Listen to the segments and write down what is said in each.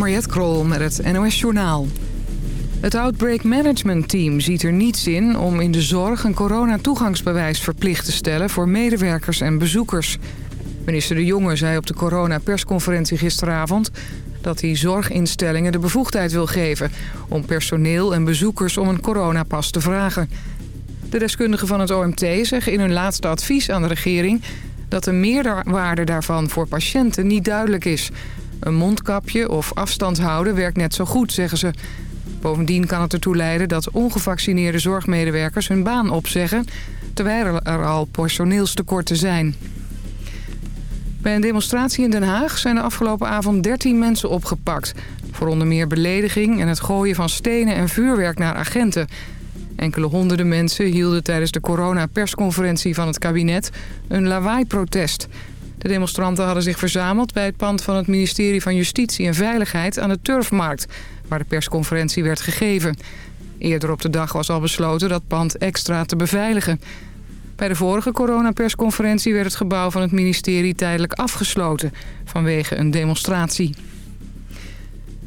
Mariette Krol met het NOS Journaal. Het Outbreak Management Team ziet er niets in om in de zorg een coronatoegangsbewijs verplicht te stellen voor medewerkers en bezoekers. Minister De Jonge zei op de coronapersconferentie gisteravond dat hij zorginstellingen de bevoegdheid wil geven om personeel en bezoekers om een coronapas te vragen. De deskundigen van het OMT zeggen in hun laatste advies aan de regering dat de meerwaarde daarvan voor patiënten niet duidelijk is. Een mondkapje of afstand houden werkt net zo goed, zeggen ze. Bovendien kan het ertoe leiden dat ongevaccineerde zorgmedewerkers hun baan opzeggen... terwijl er al personeelstekorten zijn. Bij een demonstratie in Den Haag zijn de afgelopen avond 13 mensen opgepakt... voor onder meer belediging en het gooien van stenen en vuurwerk naar agenten... Enkele honderden mensen hielden tijdens de coronapersconferentie van het kabinet een lawaai-protest. De demonstranten hadden zich verzameld bij het pand van het ministerie van Justitie en Veiligheid aan de Turfmarkt, waar de persconferentie werd gegeven. Eerder op de dag was al besloten dat pand extra te beveiligen. Bij de vorige coronapersconferentie werd het gebouw van het ministerie tijdelijk afgesloten vanwege een demonstratie.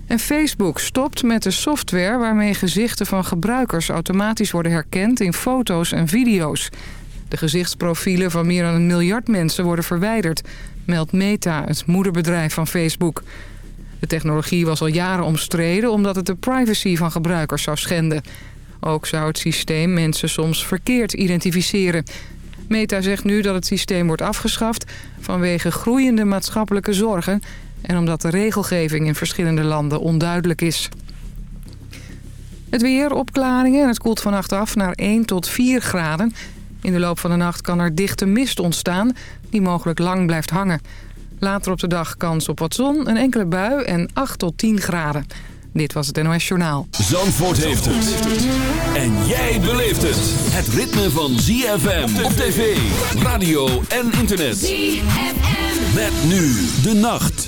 En Facebook stopt met de software waarmee gezichten van gebruikers automatisch worden herkend in foto's en video's. De gezichtsprofielen van meer dan een miljard mensen worden verwijderd, meldt Meta, het moederbedrijf van Facebook. De technologie was al jaren omstreden omdat het de privacy van gebruikers zou schenden. Ook zou het systeem mensen soms verkeerd identificeren. Meta zegt nu dat het systeem wordt afgeschaft vanwege groeiende maatschappelijke zorgen en omdat de regelgeving in verschillende landen onduidelijk is. Het weer, opklaringen en het koelt vannacht af naar 1 tot 4 graden. In de loop van de nacht kan er dichte mist ontstaan die mogelijk lang blijft hangen. Later op de dag kans op wat zon, een enkele bui en 8 tot 10 graden. Dit was het NOS Journaal. Zandvoort heeft het. En jij beleeft het. Het ritme van ZFM op tv, radio en internet. ZFM. Met nu de nacht.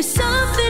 There's something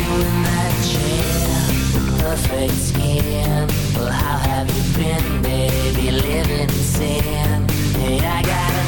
in that chair, perfect skin. Well, how have you been, baby? Living in sin. Hey, I got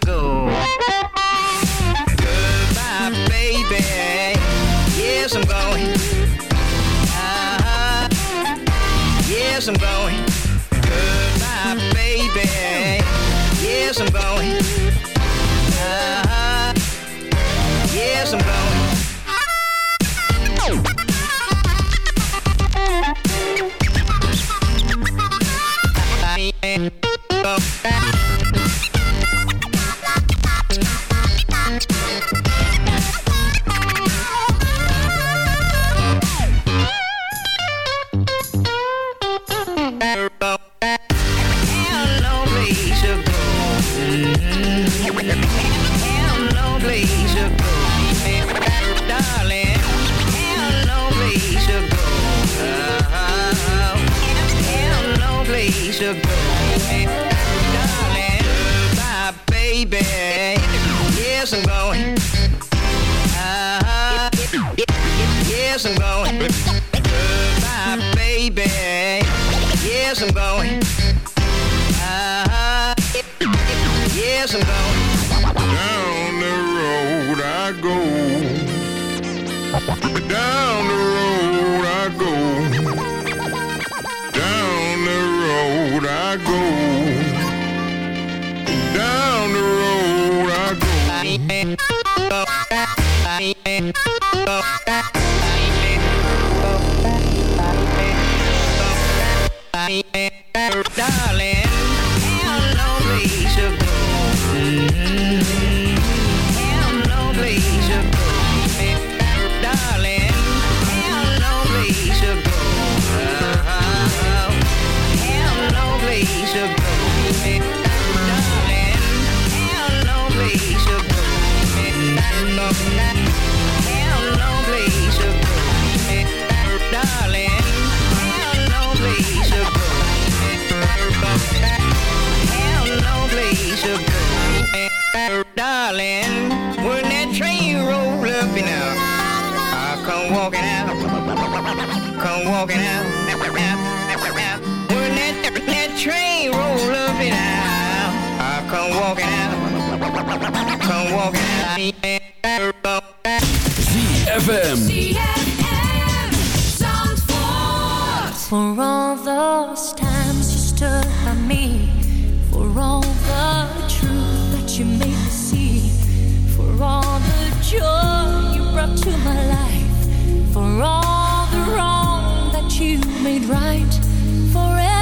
Go. Walking out. That, that train roll up and out, I come walking out. Come walking out. ZFM. For all those times you stood by me For all the truth that you made me see For all the joy you brought to my life For all the wrong you made right forever.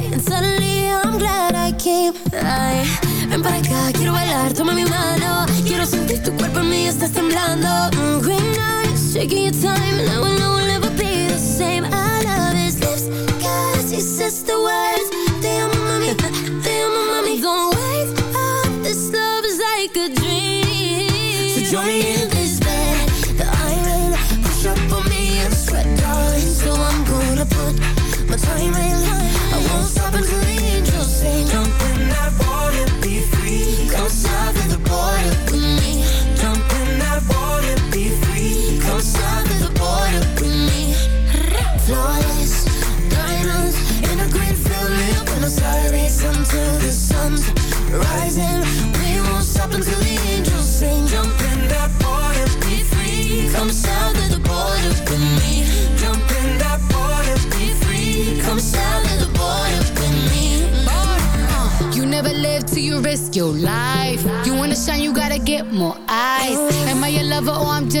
came Ay, ven para acá, quiero bailar, toma mi mano. Quiero sentir tu cuerpo en mí, estás temblando. Mm, Green eyes, taking your time And I know we'll never be the same. I love his lips, cause he says the words. Te amo mami, te amo mami. Don't wake up, this love is like a dream. So join me in. This bed that I'm in Push up on me and sweat, darling. So I'm gonna put my time lying. I won't stop until the angels sing.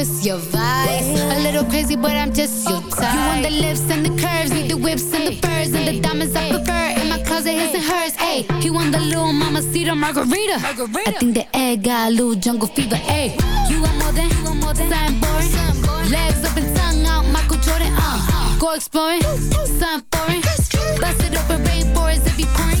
Just your vice? A little crazy, but I'm just your type. You want the lips and the curves, need the whips and the furs and the diamonds I prefer. In my closet, his and hers. Ayy, he want the little mama cedar margarita. I think the egg got a little jungle fever. Ayy, you want more than, you want more than. Legs up and tongue out, Michael Jordan. Uh, go exploring, something foreign. Bust it open, rainforest if you pouring.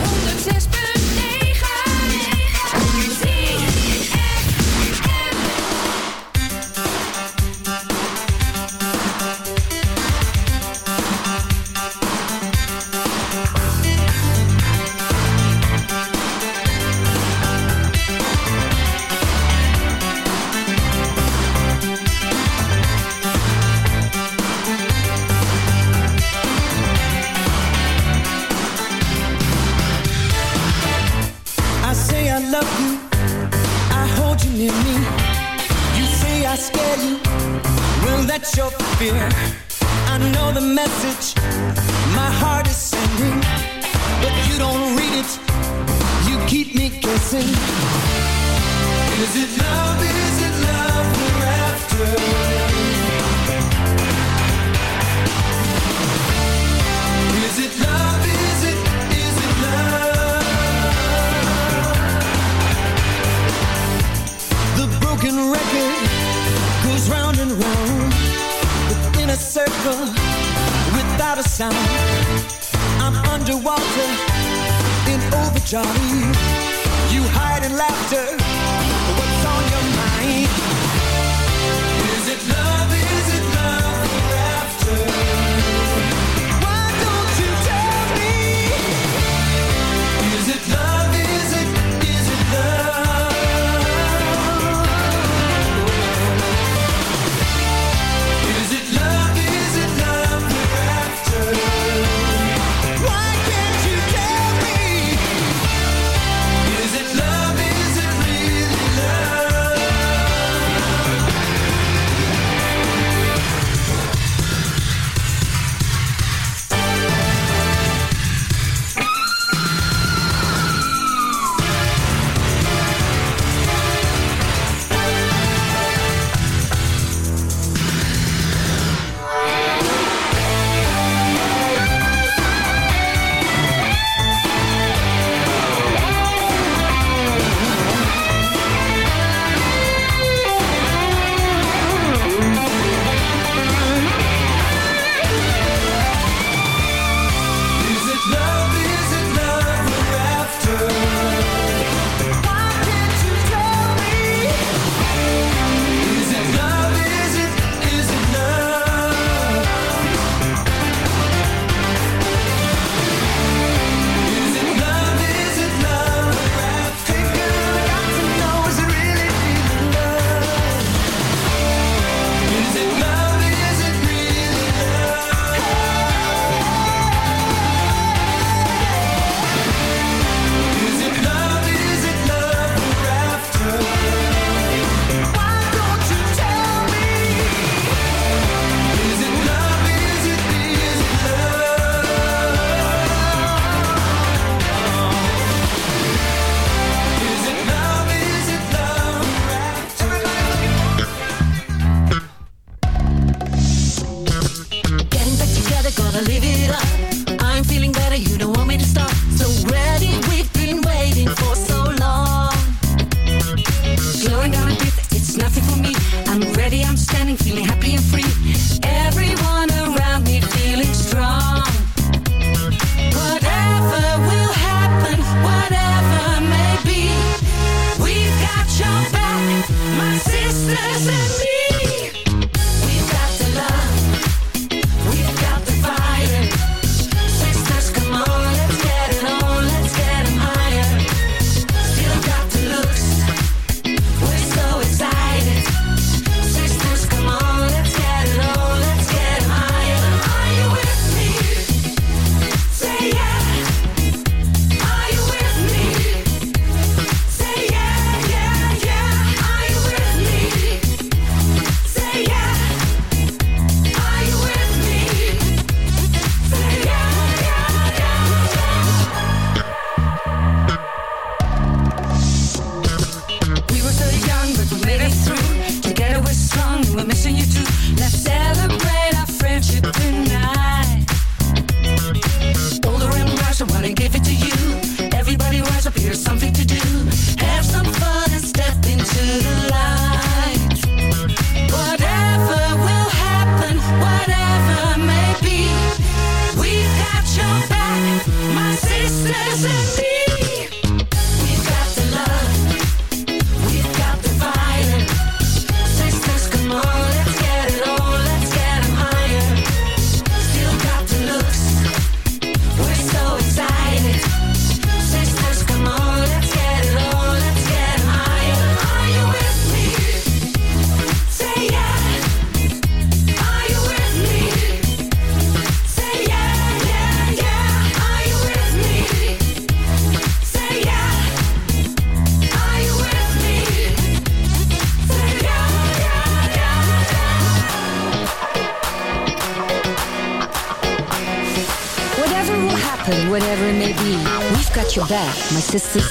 My sisters